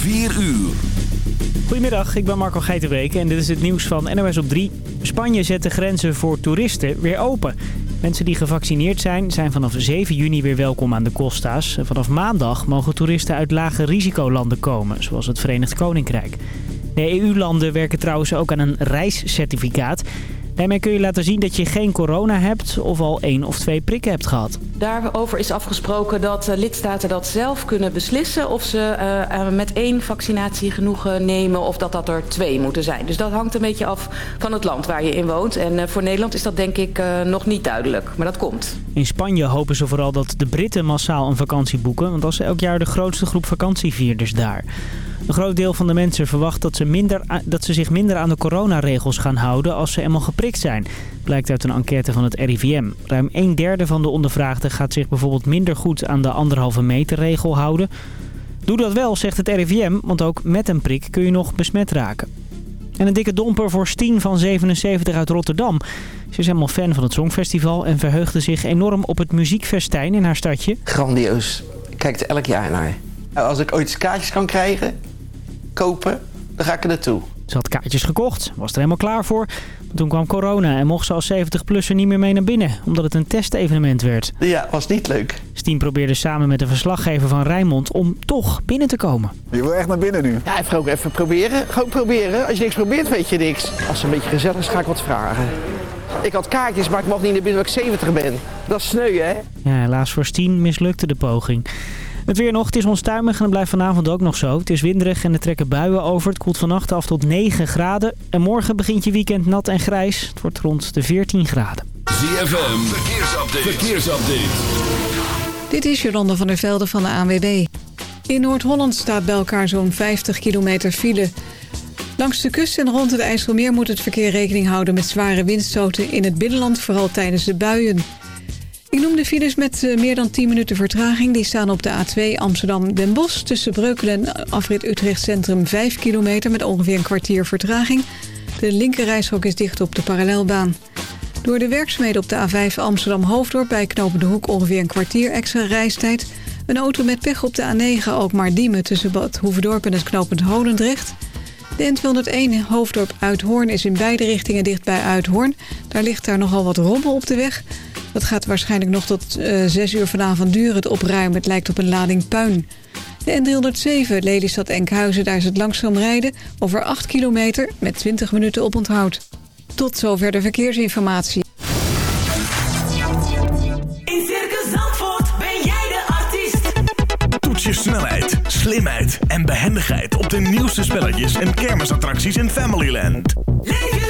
4 uur. Goedemiddag, ik ben Marco Geitenbeek en dit is het nieuws van NOS op 3. Spanje zet de grenzen voor toeristen weer open. Mensen die gevaccineerd zijn, zijn vanaf 7 juni weer welkom aan de Costa's. Vanaf maandag mogen toeristen uit lage risicolanden komen, zoals het Verenigd Koninkrijk. De EU-landen werken trouwens ook aan een reiscertificaat. Daarmee kun je laten zien dat je geen corona hebt of al één of twee prikken hebt gehad. Daarover is afgesproken dat eh, lidstaten dat zelf kunnen beslissen... of ze uh, met één vaccinatie genoegen nemen of dat dat er twee moeten zijn. Dus dat hangt een beetje af van het land waar je in woont. En uh, voor Nederland is dat denk ik uh, nog niet duidelijk, maar dat komt. In Spanje hopen ze vooral dat de Britten massaal een vakantie boeken... want dat is elk jaar de grootste groep vakantievierders daar. Een groot deel van de mensen verwacht dat ze, minder, dat ze zich minder aan de coronaregels gaan houden als ze eenmaal geprikt zijn. Blijkt uit een enquête van het RIVM. Ruim een derde van de ondervraagden gaat zich bijvoorbeeld minder goed aan de anderhalve meter regel houden. Doe dat wel, zegt het RIVM, want ook met een prik kun je nog besmet raken. En een dikke domper voor Stien van 77 uit Rotterdam. Ze is helemaal fan van het Songfestival en verheugde zich enorm op het muziekfestijn in haar stadje. Grandioos. Ik kijk er elk jaar naar. Als ik ooit kaartjes kan krijgen, kopen, dan ga ik er naartoe. Ze had kaartjes gekocht, was er helemaal klaar voor. Maar toen kwam corona en mocht ze als 70-plusser niet meer mee naar binnen, omdat het een testevenement werd. Ja, was niet leuk. Stien probeerde samen met de verslaggever van Rijnmond om toch binnen te komen. Je wil echt naar binnen nu? Ja, even, ook even proberen. Gewoon proberen. Als je niks probeert, weet je niks. Als het een beetje gezellig is, ga ik wat vragen. Ik had kaartjes, maar ik mocht niet naar binnen omdat ik 70 ben. Dat is sneu, hè? Ja, helaas voor Stien mislukte de poging. Het weer nog, het is onstuimig en het blijft vanavond ook nog zo. Het is winderig en er trekken buien over. Het koelt vannacht af tot 9 graden. En morgen begint je weekend nat en grijs. Het wordt rond de 14 graden. ZFM, verkeersupdate. verkeersupdate. Dit is Jolanda van der Velde van de ANWB. In Noord-Holland staat bij elkaar zo'n 50 kilometer file. Langs de kust en rond het IJsselmeer moet het verkeer rekening houden met zware windstoten in het binnenland, vooral tijdens de buien. Ik noem de files met uh, meer dan 10 minuten vertraging. Die staan op de A2 Amsterdam-Den Bosch. Tussen Breukelen en afrit Utrecht Centrum 5 kilometer met ongeveer een kwartier vertraging. De linkerrijstrook is dicht op de parallelbaan. Door de werkzaamheden op de A5 Amsterdam-Hoofddorp bij Knopende Hoek ongeveer een kwartier extra reistijd. Een auto met pech op de A9 ook maar Diemen tussen Bad Hoeverdorp en het knooppunt Holendrecht. De N201 Hoofddorp Uithoorn is in beide richtingen dicht bij Uithoorn. Daar ligt daar nogal wat rommel op de weg. Dat gaat waarschijnlijk nog tot uh, 6 uur vanavond duren. Het opruimen het lijkt op een lading puin. De N307 Lelystad-Enkhuizen, daar is het langzaam rijden. Over 8 kilometer met 20 minuten op onthoud. Tot zover de verkeersinformatie. In Circus Zandvoort ben jij de artiest. Toets je snelheid, slimheid en behendigheid op de nieuwste spelletjes en kermisattracties in Familyland. Leef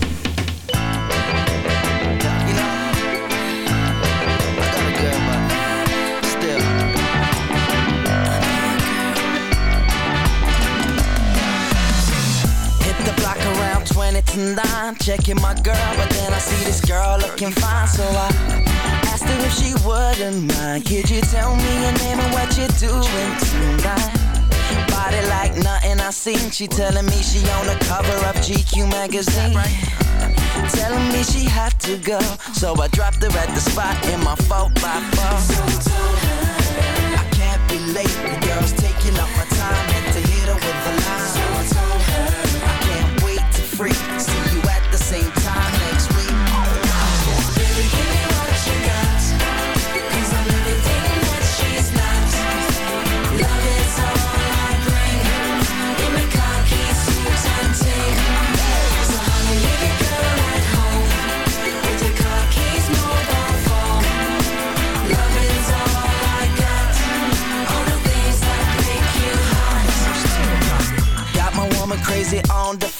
Around 20 to 9 Checking my girl, but then I see this girl looking fine. So I asked her if she wouldn't mind. Could you tell me your name and what you're doing tonight? Body like nothing I seen. She telling me she on the cover of GQ magazine. Telling me she had to go. So I dropped her at the spot in my 4x4 I can't be late, the girl's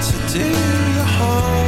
to do your home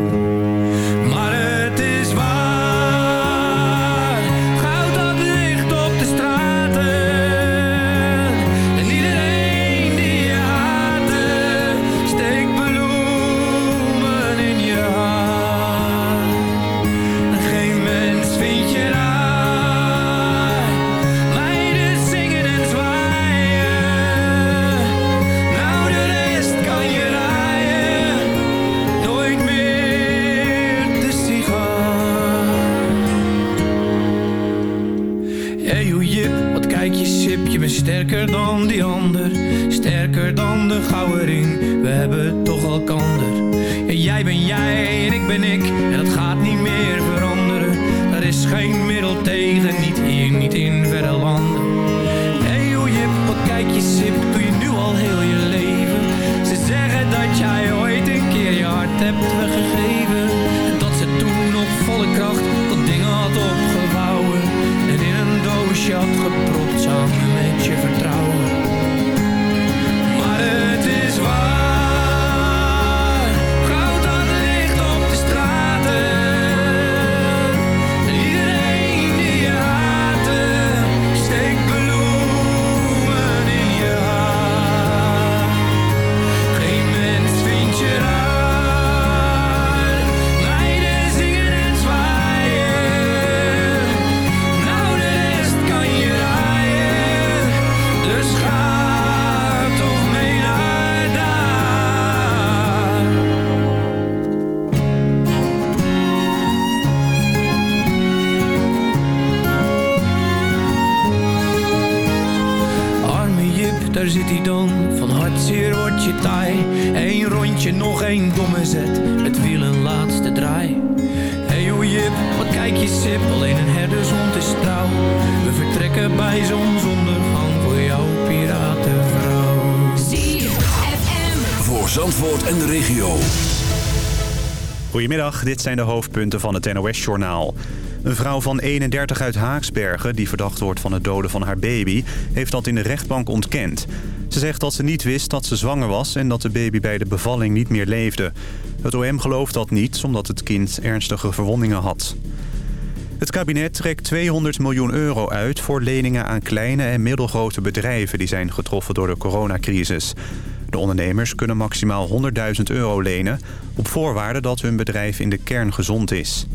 Hij dan, van hartzeer word je taai. Eén rondje, nog één domme zet, het wiel een laatste draai. Hey hoe Jip, wat kijk je sip, alleen een herdershond is trouw. We vertrekken bij zonsondergang voor jouw piratenvrouw. ZFM. Voor Zandvoort en de regio. Goedemiddag, dit zijn de hoofdpunten van het NOS-journaal. Een vrouw van 31 uit Haaksbergen, die verdacht wordt van het doden van haar baby... heeft dat in de rechtbank ontkend. Ze zegt dat ze niet wist dat ze zwanger was... en dat de baby bij de bevalling niet meer leefde. Het OM gelooft dat niet, omdat het kind ernstige verwondingen had. Het kabinet trekt 200 miljoen euro uit voor leningen aan kleine en middelgrote bedrijven... die zijn getroffen door de coronacrisis. De ondernemers kunnen maximaal 100.000 euro lenen... op voorwaarde dat hun bedrijf in de kern gezond is.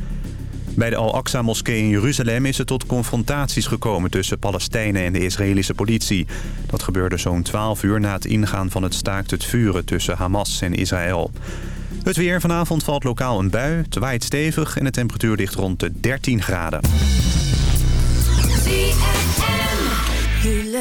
Bij de Al-Aqsa-moskee in Jeruzalem is het tot confrontaties gekomen... tussen Palestijnen en de Israëlische politie. Dat gebeurde zo'n 12 uur na het ingaan van het staakt het vuren... tussen Hamas en Israël. Het weer vanavond valt lokaal een bui, het stevig... en de temperatuur ligt rond de 13 graden.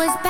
Was passing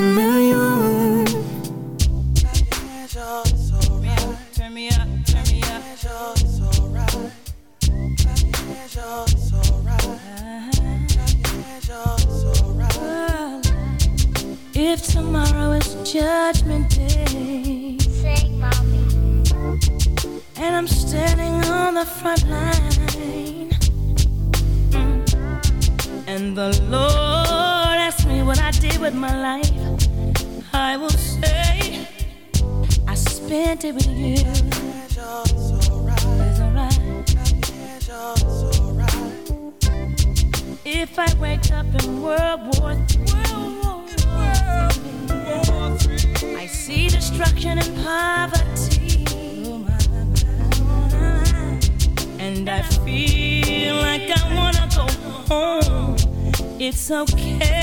It's okay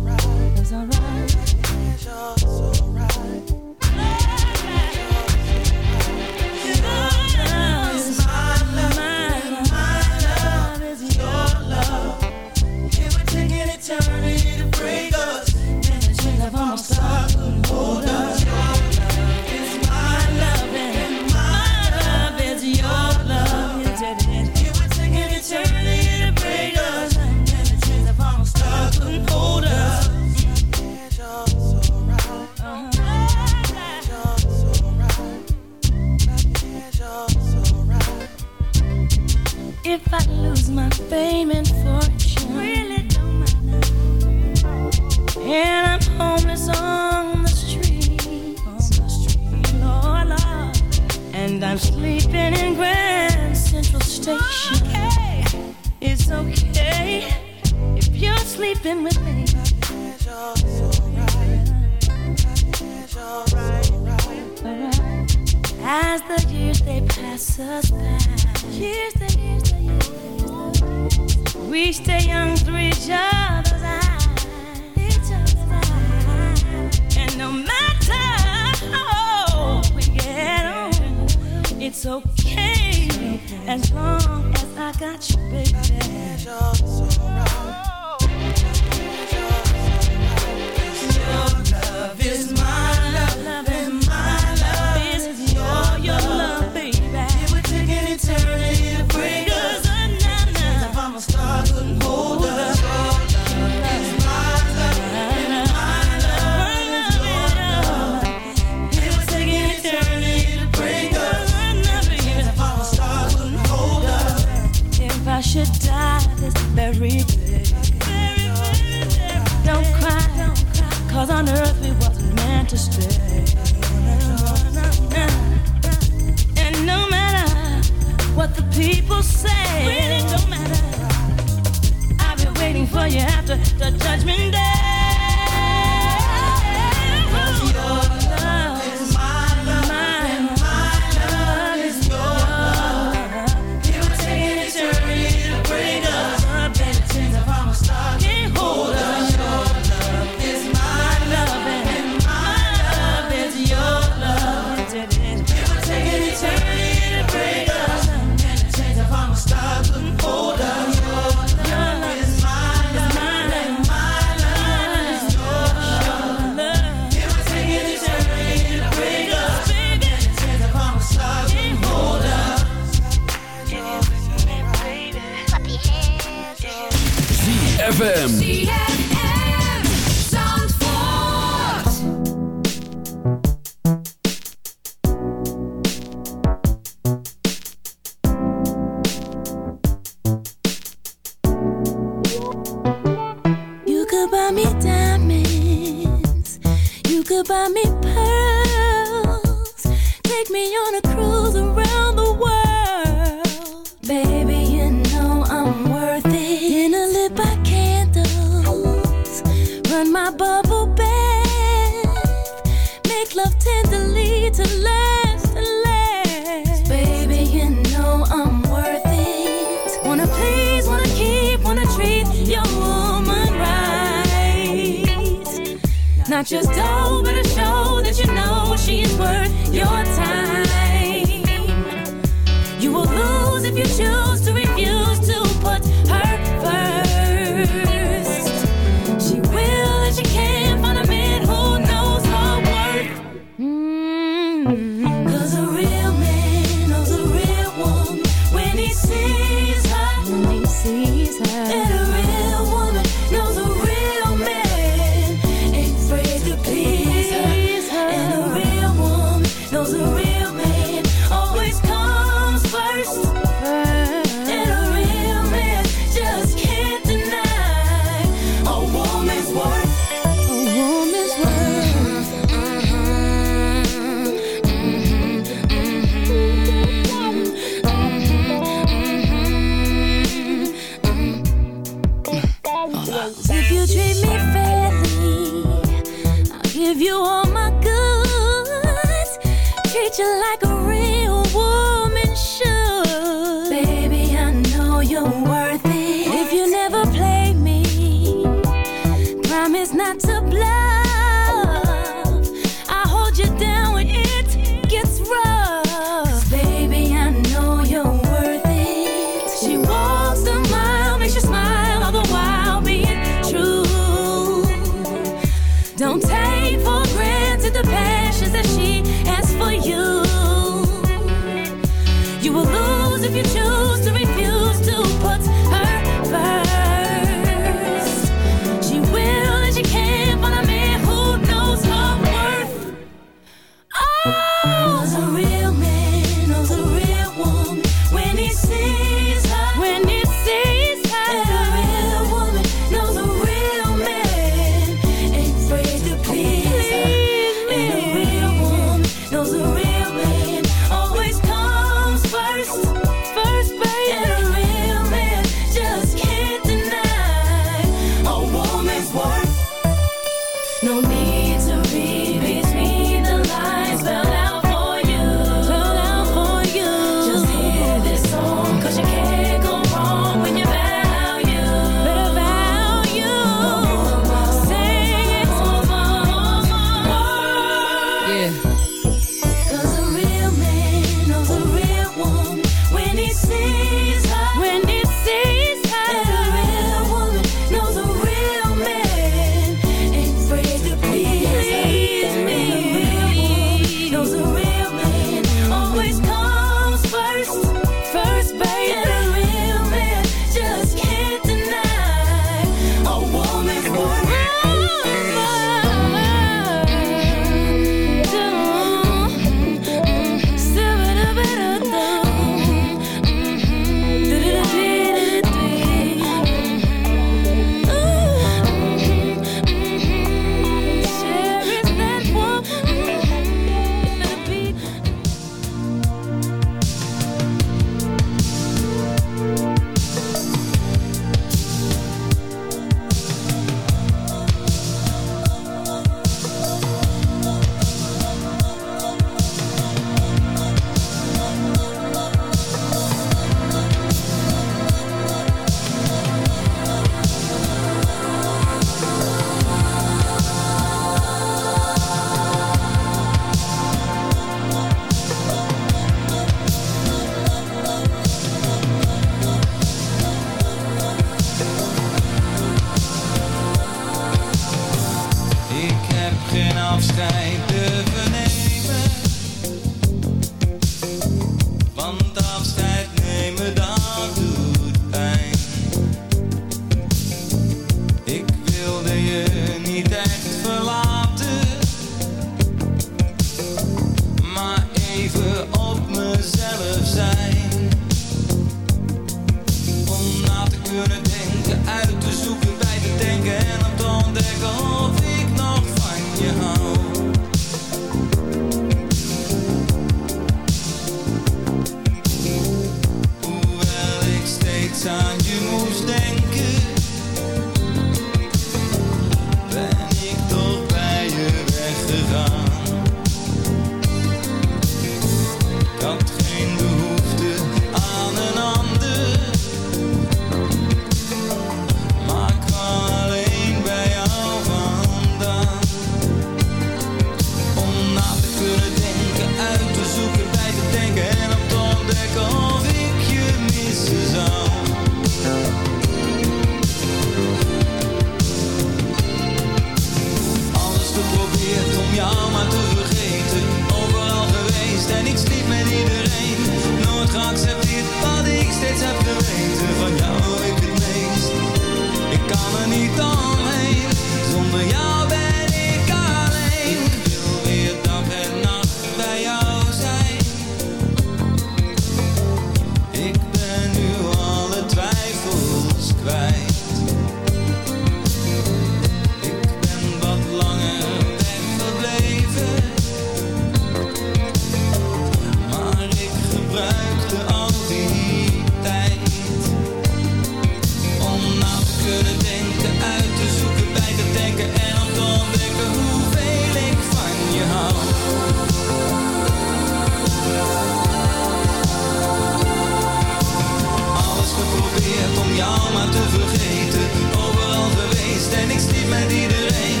te vergeten. Overal geweest en ik sliep met iedereen.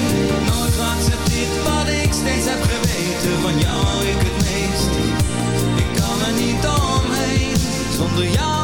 Nooit geaccepteerd wat ik steeds heb geweten. Van jou hou ik het meest. Ik kan er niet omheen zonder jou.